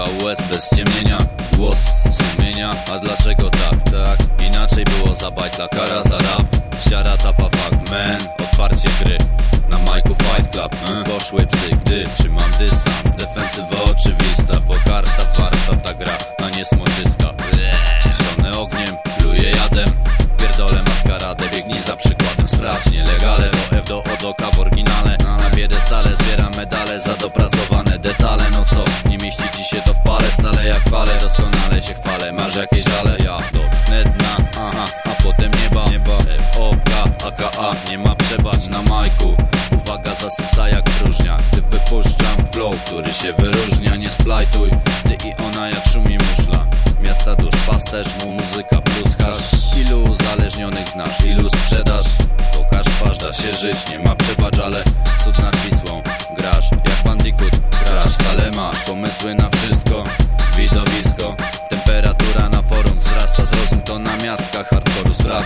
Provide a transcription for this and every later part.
Kilka łez bez ciemnienia. Głos sumienia A dlaczego tak, tak? Inaczej było za bajtla Kara za rap. Siara tapa fuck man Otwarcie gry. Na majku fight club hmm? Poszły psy, gdy trzymam dystans. Defensywa oczywista Bo karta warta ta gra A nie smoczyska Ciszone ogniem Pluje jadem. Pierdolę maskaradę Biegnij za przykładem. Sprawdź nielegalę Do F do O do K w oryginale. Na biedę stale Zbieram medale za dopracowanie fale, doskonale się chwalę. Masz jakieś żale, ja dotknę dna Aha, a potem nieba, nieba. F, O, K, A, K, A Nie ma przebacz na majku. Uwaga zasysa jak próżnia. Gdy wypuszczam flow, który się wyróżnia Nie splajtuj, ty i ona jak szumi muszla. Miasta dusz, pasterz, muzyka plus hasz. Ilu uzależnionych znasz, ilu sprzedasz? Pokaż twarz, da się żyć, nie ma przebacz, ale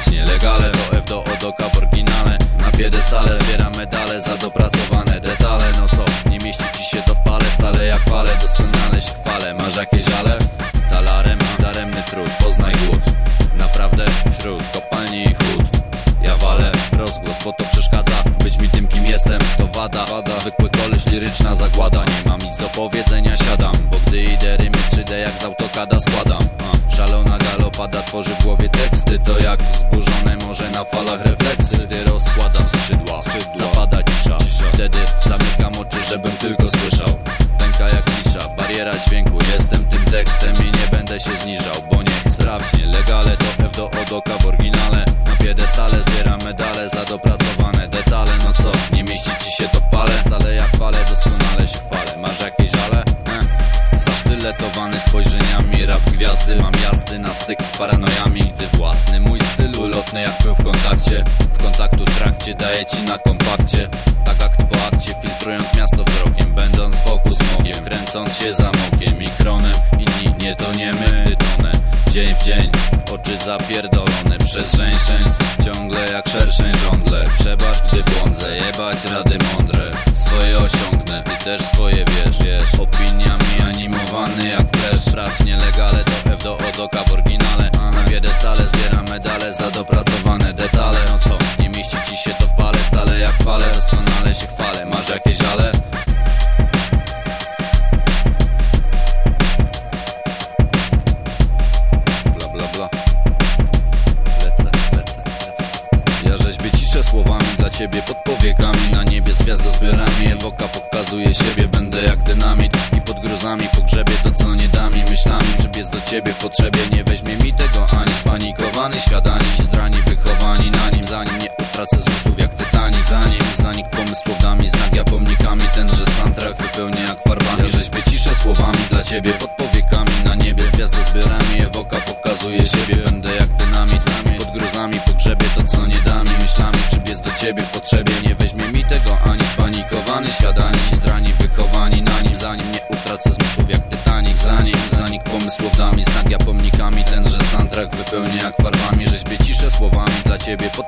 Sprawdź nielegale, do F do odoka w oryginale. Na piedestale zbieram medale za dopracowane detale. No co, nie mieści ci się to w pale? Stale jak fale, doskonale się chwalę. Masz jakieś ale? Talarem, daremny trud, poznaj głód. Naprawdę wśród kopalni i chód. Ja walę rozgłos, bo to przeszkadza Być mi tym kim jestem, to wada. Zwykły koleś, liryczna zagłada. Nie mam nic do powiedzenia, siadam. Bo gdy idę rymy 3D jak z autokada składam Szalona galopada tworzy w głowie teksty. To jak wzburzone morze na falach refleksy. Ty rozkładam skrzydła, zapada cisza. Wtedy zamykam oczy, żebym tylko słyszał. Pęka jak lisza, bariera dźwięku. Jestem tym tekstem i nie będę się zniżał Bo nie chcę. Sprawdź nielegale To F do odoka w oryginale. Na piedestale zbieram medale za dopracowane detale. No co, nie mieści ci się to w pale? Stale jak fale, doskonale się chwalę. Masz jakieś ale? Eh. Zasztyletowany spojrzeniami Rap gwiazdy, mam jazdy na styk z paranojami Gdy własny mój styl ulotny jak był w kontakcie. W kontaktu trakcie daję ci na kompakcie. Tak akt po akcie, filtrując miasto wzrokiem Będąc wokół smogiem, kręcąc się zamokiem I kronem, inni nie toniemy, tonę Dzień w dzień, oczy zapierdolone przez żeńszeń. Ciągle jak szerszeń żądle. Przebacz gdy błądzę, jebać rady mądre Swoje osiągnę, ty też swoje wiesz, wiesz. Opiniami animowany jak flash Sprawdź nielegale, to F do odoka w oryginale. Na piedestale zbieram medale za dopracowane detale ciebie pod powiekami. Na niebie z gwiazdozbiorami Ewoka pokazuje siebie, będę jak dynamit I pod gruzami pogrzebie to co nie da mi myślami. Przybiec do ciebie w potrzebie, nie weźmie mi tego ani Spanikowany świat, ani ci zdrani wychowani na nim. Zanim nie utracę zmysłów jak tytani. Zanim zanik pomysłowami, znak ja pomnikami. Tenże soundtrack wypełnię jak farbami Rzeźbię ciszę słowami dla ciebie pod powiekami. Na niebie z gwiazdozbiorami Ewoka pokazuje siebie, będę jak dynamit Pod gruzami pogrzebie potrzebie, nie weźmie mi tego ani Spanikowany. Świat, ani ci zdrani wychowani na nim Zanim nie utracę zmysłów jak Titanic. Zanim zanik pomysłowami, znak ja pomnikami Tenże soundtrack wypełnię jak farbami Rzeźbię ciszę słowami dla ciebie. Pod...